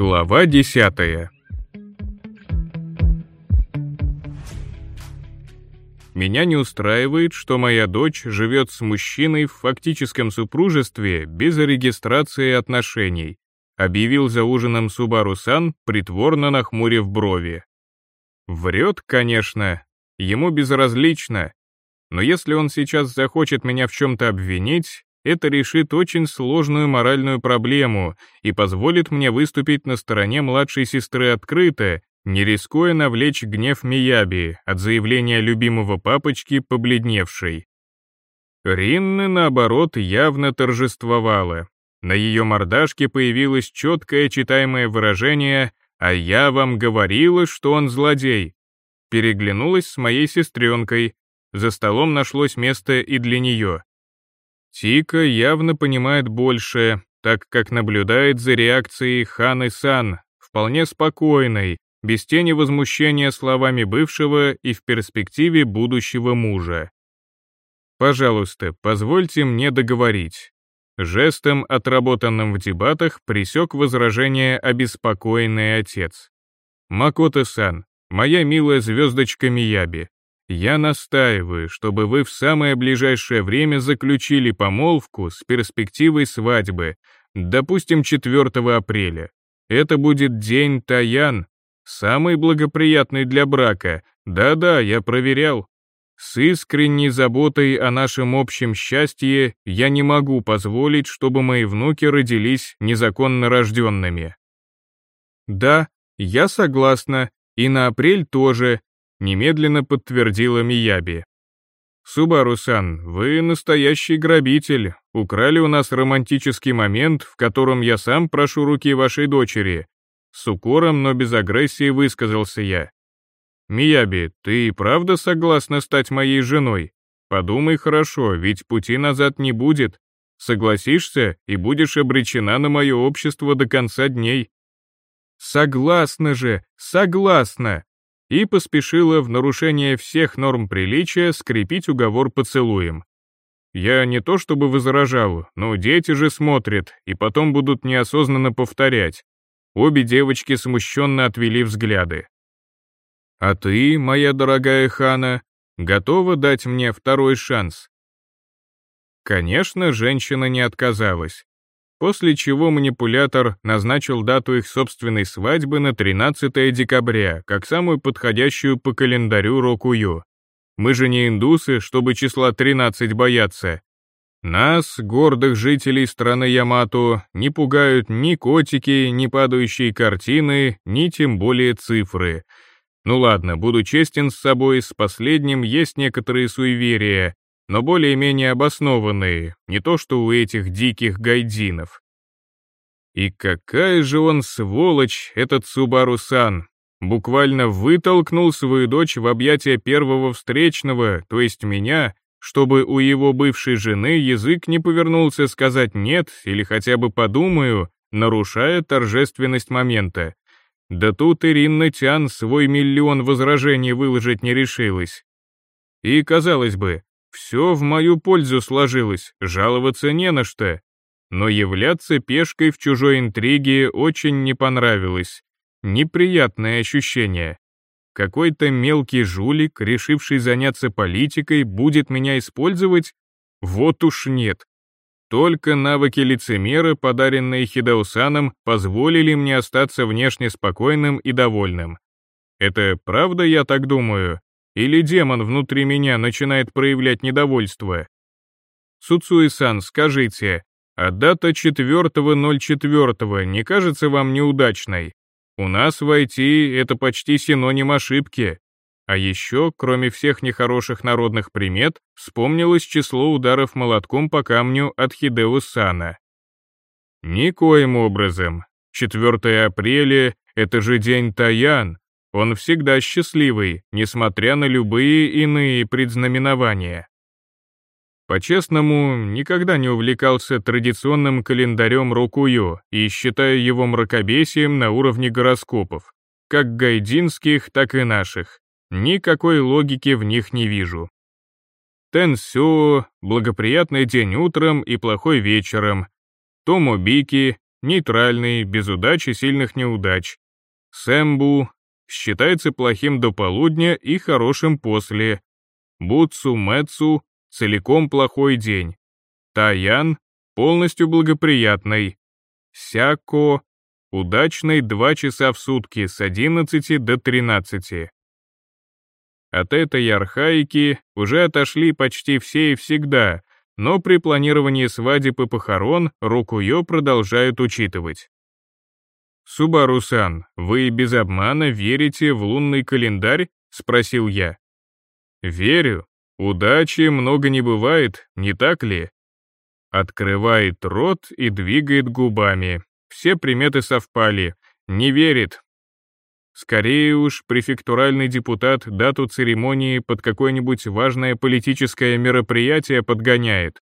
Глава десятая Меня не устраивает, что моя дочь живет с мужчиной в фактическом супружестве без регистрации отношений, объявил за ужином Субару-сан, притворно нахмурив брови. Врет, конечно, ему безразлично, но если он сейчас захочет меня в чем-то обвинить, это решит очень сложную моральную проблему и позволит мне выступить на стороне младшей сестры открыто, не рискуя навлечь гнев Мияби от заявления любимого папочки, побледневшей. Ринны, наоборот, явно торжествовала. На ее мордашке появилось четкое читаемое выражение «А я вам говорила, что он злодей». Переглянулась с моей сестренкой. За столом нашлось место и для нее. Тика явно понимает больше, так как наблюдает за реакцией Ханы Сан, вполне спокойной, без тени возмущения словами бывшего и в перспективе будущего мужа. Пожалуйста, позвольте мне договорить. Жестом, отработанным в дебатах, пресек возражение обеспокоенный отец. «Макото-сан, моя милая звездочка Мияби, я настаиваю, чтобы вы в самое ближайшее время заключили помолвку с перспективой свадьбы, допустим, 4 апреля. Это будет день Таян, самый благоприятный для брака. Да-да, я проверял. С искренней заботой о нашем общем счастье я не могу позволить, чтобы мои внуки родились незаконно рожденными. Да, я согласна, и на апрель тоже, немедленно подтвердила Мияби. «Субару-сан, вы настоящий грабитель. Украли у нас романтический момент, в котором я сам прошу руки вашей дочери». С укором, но без агрессии высказался я. «Мияби, ты и правда согласна стать моей женой? Подумай хорошо, ведь пути назад не будет. Согласишься и будешь обречена на мое общество до конца дней». «Согласна же, согласна!» И поспешила в нарушение всех норм приличия скрепить уговор поцелуем. Я не то чтобы возражал, но дети же смотрят и потом будут неосознанно повторять. Обе девочки смущенно отвели взгляды. «А ты, моя дорогая Хана, готова дать мне второй шанс?» Конечно, женщина не отказалась после чего манипулятор назначил дату их собственной свадьбы на 13 декабря, как самую подходящую по календарю Рокую. Мы же не индусы, чтобы числа 13 бояться. Нас, гордых жителей страны Ямато, не пугают ни котики, ни падающие картины, ни тем более цифры. Ну ладно, буду честен с собой, с последним есть некоторые суеверия, но более-менее обоснованные, не то что у этих диких гайдинов. И какая же он сволочь, этот Субару-сан! Буквально вытолкнул свою дочь в объятия первого встречного, то есть меня, чтобы у его бывшей жены язык не повернулся сказать «нет» или хотя бы «подумаю», нарушая торжественность момента. Да тут Ирина Тян свой миллион возражений выложить не решилась. И, казалось бы, все в мою пользу сложилось, жаловаться не на что. Но являться пешкой в чужой интриге очень не понравилось. Неприятное ощущение. Какой-то мелкий жулик, решивший заняться политикой, будет меня использовать? Вот уж нет. Только навыки лицемера, подаренные Хидаусаном, позволили мне остаться внешне спокойным и довольным. Это правда я так думаю? Или демон внутри меня начинает проявлять недовольство? Суцуи-сан, скажите, а дата 4.04 не кажется вам неудачной? У нас в IT это почти синоним ошибки. А еще, кроме всех нехороших народных примет, вспомнилось число ударов молотком по камню от Хидео Сана. Никоим образом. 4 апреля — это же день Таян, он всегда счастливый, несмотря на любые иные предзнаменования. По-честному, никогда не увлекался традиционным календарем Рокую и считаю его мракобесием на уровне гороскопов, как гайдинских, так и наших. Никакой логики в них не вижу. Тенсю, благоприятный день утром и плохой вечером. Томобики, нейтральный, без удач и сильных неудач. Сэмбу считается плохим до полудня и хорошим после. Буцу Мэцу — целиком плохой день. Таян — полностью благоприятный. Сяко — удачный 2 часа в сутки с 11 до 13. От этой архаики уже отошли почти все и всегда, но при планировании свадеб и похорон Рукуё продолжают учитывать. «Субару-сан, вы без обмана верите в лунный календарь?» — спросил я. «Верю. Удачи много не бывает, не так ли?» Открывает рот и двигает губами. Все приметы совпали. Не верит, Скорее уж, префектуральный депутат дату церемонии под какое-нибудь важное политическое мероприятие подгоняет.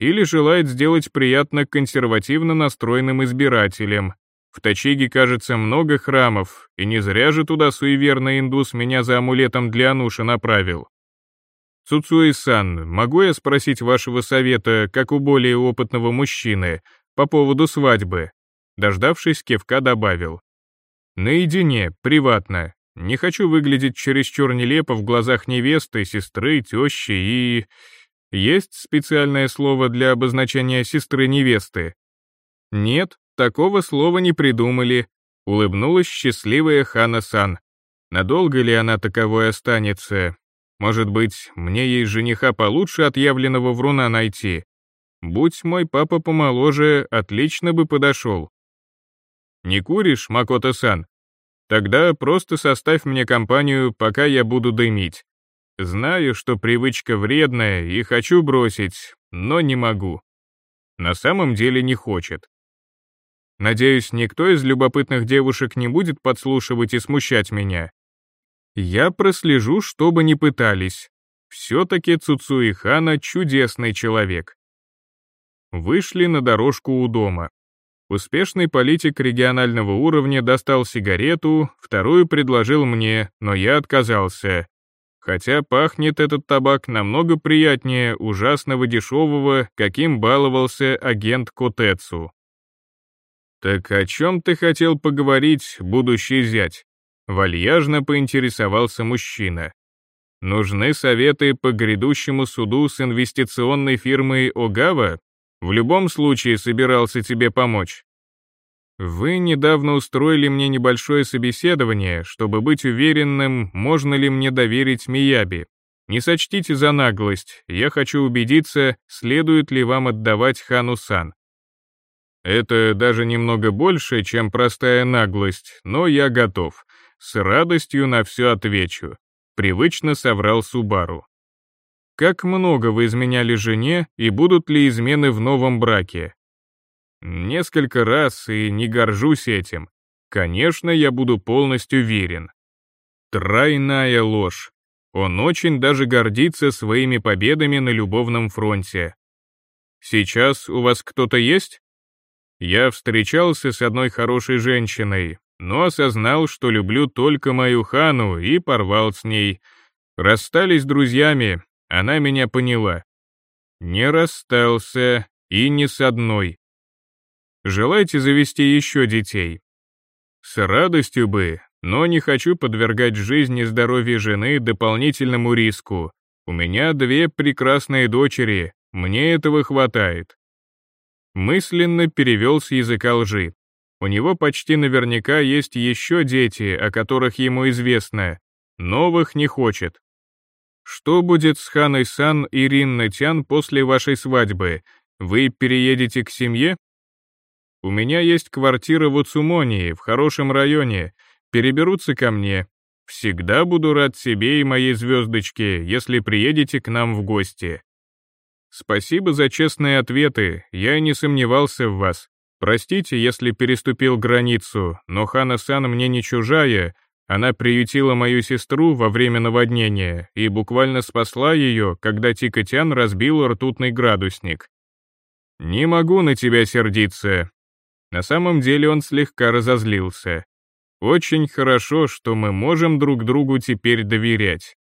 Или желает сделать приятно консервативно настроенным избирателям. В Тачиге, кажется, много храмов, и не зря же туда суеверный индус меня за амулетом для Ануши направил. Цуцуи-сан, могу я спросить вашего совета, как у более опытного мужчины, по поводу свадьбы?» Дождавшись, кивка добавил. Наедине, приватно. Не хочу выглядеть чересчур нелепо в глазах невесты, сестры, тещи и... Есть специальное слово для обозначения сестры-невесты? Нет, такого слова не придумали, улыбнулась счастливая Хана-сан. Надолго ли она таковой останется? Может быть, мне ей жениха получше отъявленного вруна найти? Будь мой папа помоложе, отлично бы подошел. Не куришь, Макото-сан? Тогда просто составь мне компанию, пока я буду дымить. Знаю, что привычка вредная и хочу бросить, но не могу. На самом деле не хочет. Надеюсь, никто из любопытных девушек не будет подслушивать и смущать меня. Я прослежу, чтобы не пытались. Все-таки Цуцуи Хана чудесный человек. Вышли на дорожку у дома. Успешный политик регионального уровня достал сигарету, вторую предложил мне, но я отказался. Хотя пахнет этот табак намного приятнее ужасного дешевого, каким баловался агент Котецу. «Так о чем ты хотел поговорить, будущий зять?» Вальяжно поинтересовался мужчина. «Нужны советы по грядущему суду с инвестиционной фирмой Огава?» В любом случае собирался тебе помочь. Вы недавно устроили мне небольшое собеседование, чтобы быть уверенным, можно ли мне доверить Мияби. Не сочтите за наглость, я хочу убедиться, следует ли вам отдавать Хану-сан. Это даже немного больше, чем простая наглость, но я готов. С радостью на все отвечу. Привычно соврал Субару. Как много вы изменяли жене и будут ли измены в новом браке? Несколько раз и не горжусь этим. Конечно, я буду полностью верен. Тройная ложь. Он очень даже гордится своими победами на любовном фронте. Сейчас у вас кто-то есть? Я встречался с одной хорошей женщиной, но осознал, что люблю только мою Хану и порвал с ней. Расстались друзьями, она меня поняла. Не расстался и не с одной. Желаете завести еще детей? С радостью бы, но не хочу подвергать жизнь и здоровье жены дополнительному риску. У меня две прекрасные дочери, мне этого хватает. Мысленно перевел с языка лжи. У него почти наверняка есть еще дети, о которых ему известно. Новых не хочет. Что будет с Ханой Сан и Ринна Тян после вашей свадьбы? Вы переедете к семье? У меня есть квартира в Уцумонии, в хорошем районе. Переберутся ко мне. Всегда буду рад себе и моей звездочке, если приедете к нам в гости. Спасибо за честные ответы, я не сомневался в вас. Простите, если переступил границу, но Хана-сан мне не чужая, она приютила мою сестру во время наводнения и буквально спасла ее, когда Тикотян разбил ртутный градусник. «Не могу на тебя сердиться». На самом деле он слегка разозлился. «Очень хорошо, что мы можем друг другу теперь доверять».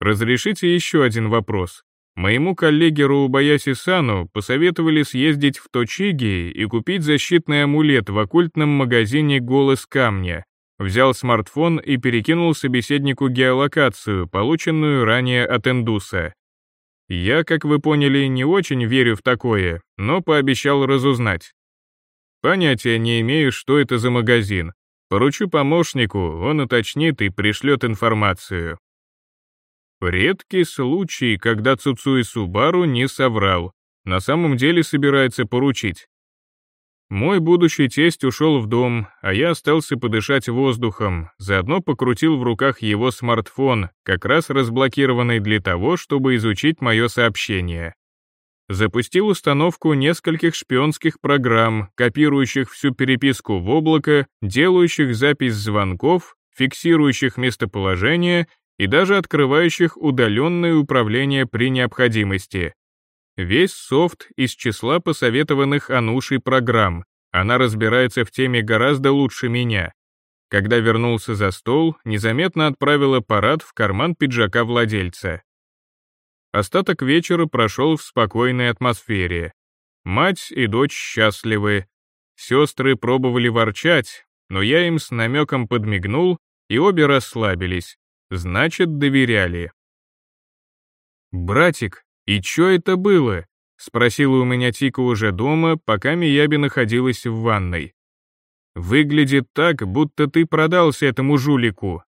«Разрешите еще один вопрос. Моему коллеге Роубаяси Сану посоветовали съездить в Точиги и купить защитный амулет в оккультном магазине «Голос камня». Взял смартфон и перекинул собеседнику геолокацию, полученную ранее от Индуса. Я, как вы поняли, не очень верю в такое, но пообещал разузнать. Понятия не имею, что это за магазин. Поручу помощнику, он уточнит и пришлет информацию. Редкий случай, когда Цуцуи Субару не соврал. На самом деле собирается поручить. Мой будущий тесть ушел в дом, а я остался подышать воздухом, заодно покрутил в руках его смартфон, как раз разблокированный для того, чтобы изучить мое сообщение. Запустил установку нескольких шпионских программ, копирующих всю переписку в облако, делающих запись звонков, фиксирующих местоположение и даже открывающих удаленное управление при необходимости. Весь софт из числа посоветованных Анушей программ. Она разбирается в теме гораздо лучше меня. Когда вернулся за стол, незаметно отправил аппарат в карман пиджака владельца. Остаток вечера прошел в спокойной атмосфере. Мать и дочь счастливы. Сестры пробовали ворчать, но я им с намеком подмигнул, и обе расслабились значит, доверяли. «Братик, и чё это было?» — спросила у меня Тика уже дома, пока Мияби находилась в ванной. «Выглядит так, будто ты продался этому жулику».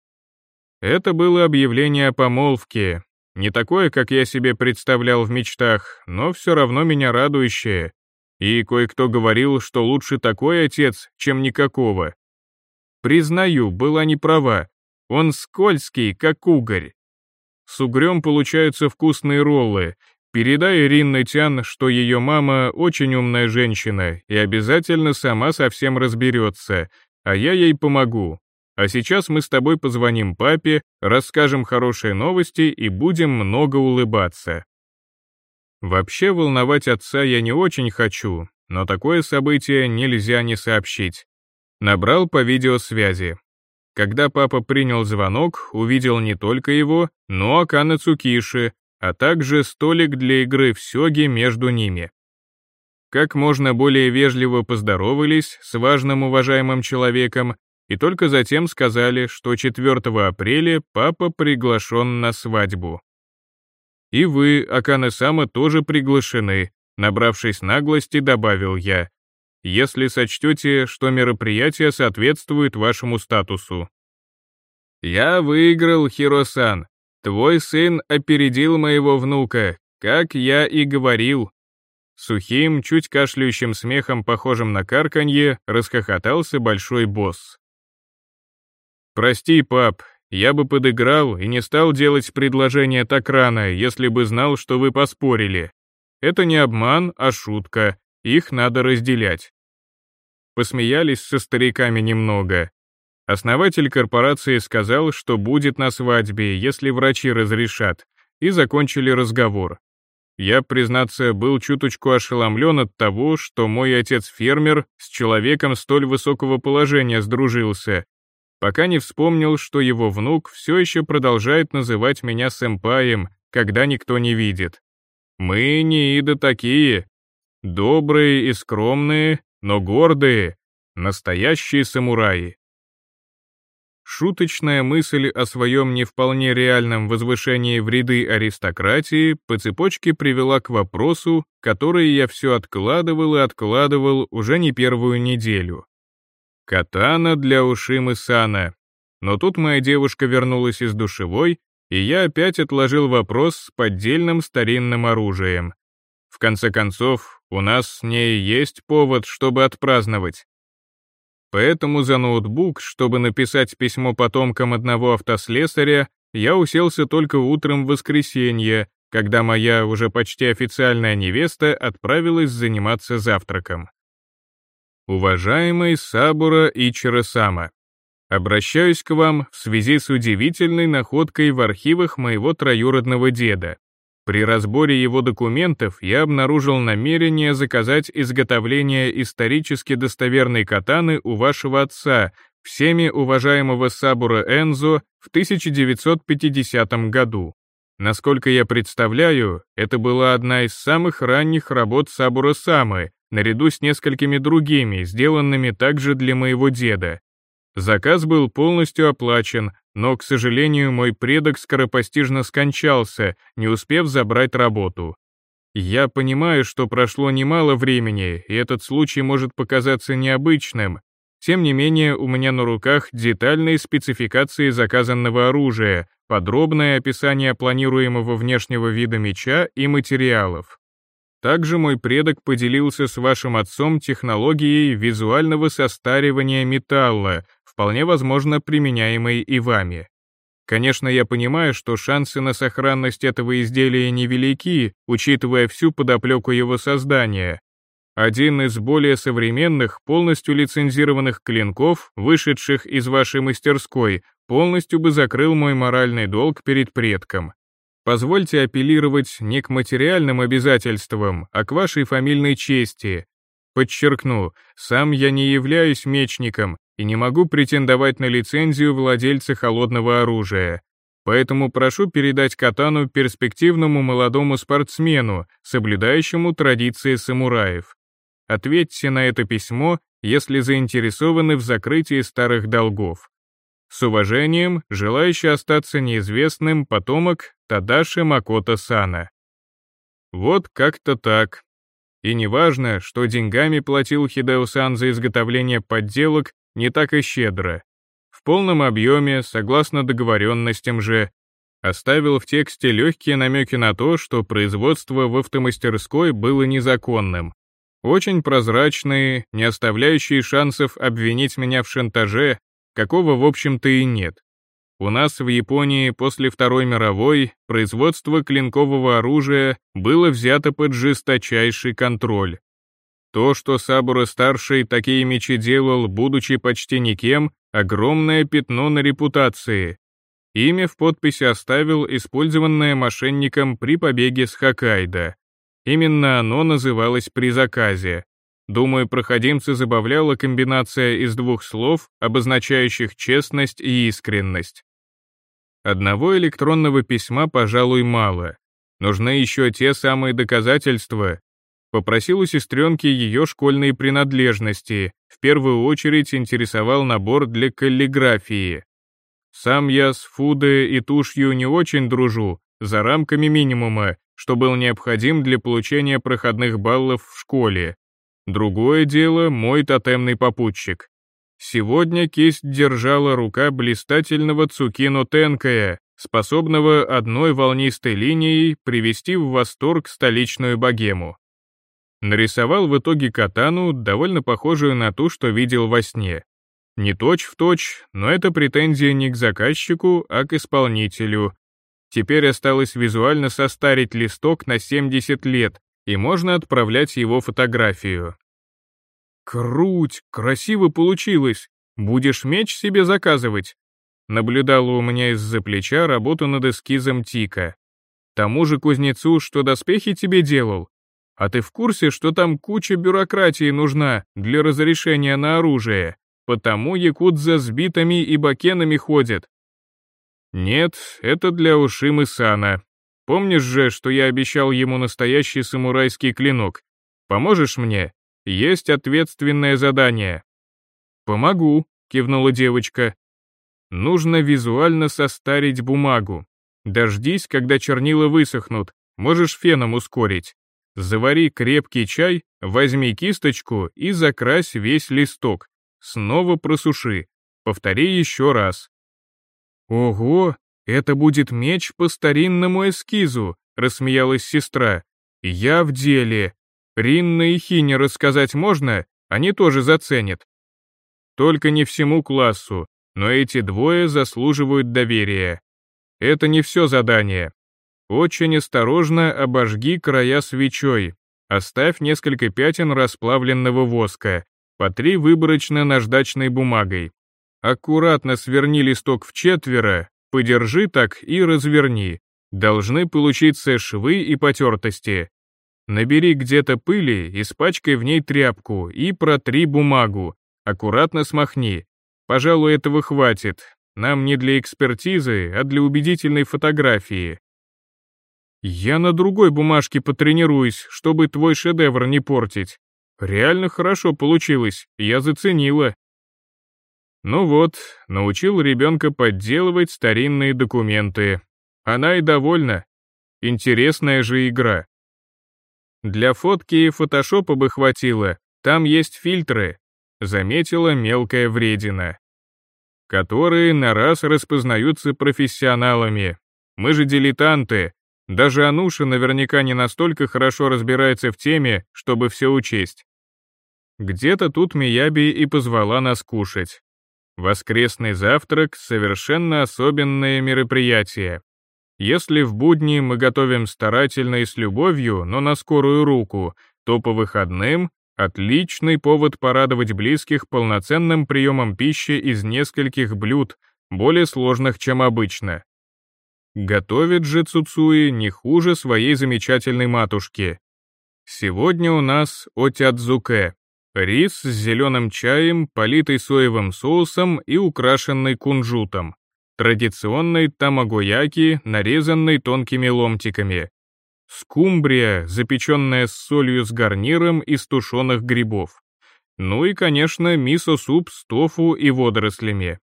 Это было объявление о помолвке, не такое, как я себе представлял в мечтах, но все равно меня радующее. И кое-кто говорил, что лучше такой отец, чем никакого. Признаю, была не права, он скользкий, как угорь. С угрем получаются вкусные роллы. Передай Иринне Тян, что ее мама очень умная женщина и обязательно сама со всем разберется, а я ей помогу. А сейчас мы с тобой позвоним папе, расскажем хорошие новости и будем много улыбаться. Вообще волновать отца я не очень хочу, но такое событие нельзя не сообщить. Набрал по видеосвязи. Когда папа принял звонок, увидел не только его, но Акана Цукиши, а также столик для игры в сёги между ними. Как можно более вежливо поздоровались с важным уважаемым человеком и только затем сказали, что 4 апреля папа приглашен на свадьбу. «И вы, Акана-сама, тоже приглашены», набравшись наглости, добавил я если сочтете, что мероприятие соответствует вашему статусу. Я выиграл, Хиросан. Твой сын опередил моего внука, как я и говорил. Сухим, чуть кашляющим смехом, похожим на карканье, расхохотался большой босс. «Прости, пап, я бы подыграл и не стал делать предложение так рано, если бы знал, что вы поспорили. Это не обман, а шутка, их надо разделять. Посмеялись со стариками немного. Основатель корпорации сказал, что будет на свадьбе, если врачи разрешат, и закончили разговор. Я, признаться, был чуточку ошеломлен от того, что мой отец-фермер с человеком столь высокого положения сдружился, пока не вспомнил, что его внук все еще продолжает называть меня сэмпаем, когда никто не видит. Мы не ида такие, Добрые и скромные, но гордые, настоящие самураи. Шуточная мысль о своем не вполне реальном возвышении в ряды аристократии по цепочке привела к вопросу, который я все откладывал и откладывал уже не первую неделю. Катана для Ушимы Сана. Но тут моя девушка вернулась из душевой, и я опять отложил вопрос с поддельным старинным оружием. В конце концов, у нас с ней есть повод, чтобы отпраздновать. Поэтому за ноутбук, чтобы написать письмо потомкам одного автослесаря, я уселся только утром в воскресенье, когда моя уже почти официальная невеста отправилась заниматься завтраком. Уважаемый Сабура Ичиро-сама, обращаюсь к вам в связи с удивительной находкой в архивах моего троюродного деда. При разборе его документов я обнаружил намерение заказать изготовление исторически достоверной катаны у вашего отца, всеми уважаемого Сабура Энзо, в 1950 году. Насколько я представляю, это была одна из самых ранних работ Сабура Самы, наряду с несколькими другими, сделанными также для моего деда. Заказ был полностью оплачен, но, к сожалению, мой предок скоропостижно скончался, не успев забрать работу. Я понимаю, что прошло немало времени, и этот случай может показаться необычным. Тем не менее, у меня на руках детальные спецификации заказанного оружия, подробное описание планируемого внешнего вида меча и материалов. Также мой предок поделился с вашим отцом технологией визуального состаривания металла, вполне возможно применяемой и вами. Конечно, я понимаю, что шансы на сохранность этого изделия невелики, учитывая всю подоплеку его создания. Один из более современных, полностью лицензированных клинков, вышедших из вашей мастерской, полностью бы закрыл мой моральный долг перед предком. Позвольте апеллировать не к материальным обязательствам, а к вашей фамильной чести. Подчеркну, сам я не являюсь мечником и не могу претендовать на лицензию владельца холодного оружия. Поэтому прошу передать катану перспективному молодому спортсмену, соблюдающему традиции самураев. Ответьте на это письмо, если заинтересованы в закрытии старых долгов. С уважением, желающий остаться неизвестным потомок Тадаши Макото Сана. Вот как-то так. И неважно, что деньгами платил Хидео-сан за изготовление подделок не так и щедро. В полном объеме, согласно договоренностям же, оставил в тексте легкие намеки на то, что производство в автомастерской было незаконным. Очень прозрачные, не оставляющие шансов обвинить меня в шантаже какого в общем-то и нет. У нас в Японии после Второй мировой производство клинкового оружия было взято под жесточайший контроль. То, что Сабура-старший такие мечи делал, будучи почти никем, огромное пятно на репутации. Имя в подписи оставил использованное мошенником при побеге с Хоккайдо. Именно оно называлось при заказе. Думаю, проходимца забавляла комбинация из двух слов, обозначающих честность и искренность. Одного электронного письма, пожалуй, мало. Нужны еще те самые доказательства. Попросил у сестренки ее школьные принадлежности, в первую очередь интересовал набор для каллиграфии. Сам я с фудой и тушью не очень дружу, за рамками минимума, что был необходим для получения проходных баллов в школе, Другое дело мой тотемный попутчик. Сегодня кисть держала рука блистательного Цукино Тенкая, способного одной волнистой линией привести в восторг столичную богему. Нарисовал в итоге катану, довольно похожую на ту, что видел во сне. Не точь в точь, но это претензия не к заказчику, а к исполнителю. Теперь осталось визуально состарить листок на 70 лет, и можно отправлять его фотографию. «Круть, красиво получилось! Будешь меч себе заказывать?» Наблюдала у меня из-за плеча работу над эскизом Тика. Тому же кузнецу, что доспехи тебе делал. А ты в курсе, что там куча бюрократии нужна для разрешения на оружие, потому якудза с битами и бакенами ходят. Нет, это для Ушимы Сана. Помнишь же, что я обещал ему настоящий самурайский клинок? Поможешь мне? Есть ответственное задание». «Помогу», — кивнула девочка. «Нужно визуально состарить бумагу. Дождись, когда чернила высохнут, можешь феном ускорить. Завари крепкий чай, возьми кисточку и закрась весь листок. Снова просуши. Повтори еще раз». «Ого, это будет меч по старинному эскизу», — рассмеялась сестра. «Я в деле. Ринна и Хине рассказать можно, они тоже заценят. Только не всему классу, но эти двое заслуживают доверия. Это не все задание. Очень осторожно обожги края свечой, оставь несколько пятен расплавленного воска, потри выборочно наждачной бумагой. Аккуратно сверни листок в четверо, подержи так и разверни. Должны получиться швы и потертости. Набери где-то пыли, испачкай в ней тряпку и протри бумагу. Аккуратно смахни. Пожалуй, этого хватит. Нам не для экспертизы, а для убедительной фотографии. Я на другой бумажке потренируюсь, чтобы твой шедевр не портить. Реально хорошо получилось, я заценила. Ну вот, научил ребенка подделывать старинные документы. Она и довольна. Интересная же игра. Для фотки и фотошопа бы хватило, там есть фильтры, заметила мелкая вредина. Которые на раз распознаются профессионалами. Мы же дилетанты, даже Ануша наверняка не настолько хорошо разбирается в теме, чтобы все учесть. Где-то тут Мияби и позвала нас кушать. Воскресный завтрак — совершенно особенное мероприятие. Если в будни мы готовим старательно и с любовью, но на скорую руку, то по выходным — отличный повод порадовать близких полноценным приемом пищи из нескольких блюд, более сложных, чем обычно. Готовит же Цуцуи не хуже своей замечательной матушки. Сегодня у нас отядзуке. Рис с зеленым чаем, политый соевым соусом и украшенный кунжутом. Традиционный тамагояки, нарезанный тонкими ломтиками. Скумбрия, запеченная с солью с гарниром из тушеных грибов. Ну и, конечно, мисо-суп с тофу и водорослями.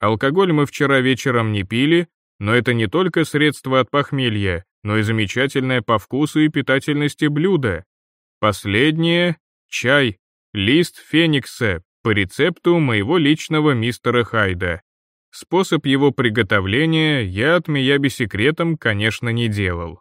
Алкоголь мы вчера вечером не пили, но это не только средство от похмелья, но и замечательное по вкусу и питательности блюдо. Последнее — чай, лист феникса, по рецепту моего личного мистера Хайда. Способ его приготовления я от Мияби секретом, конечно, не делал.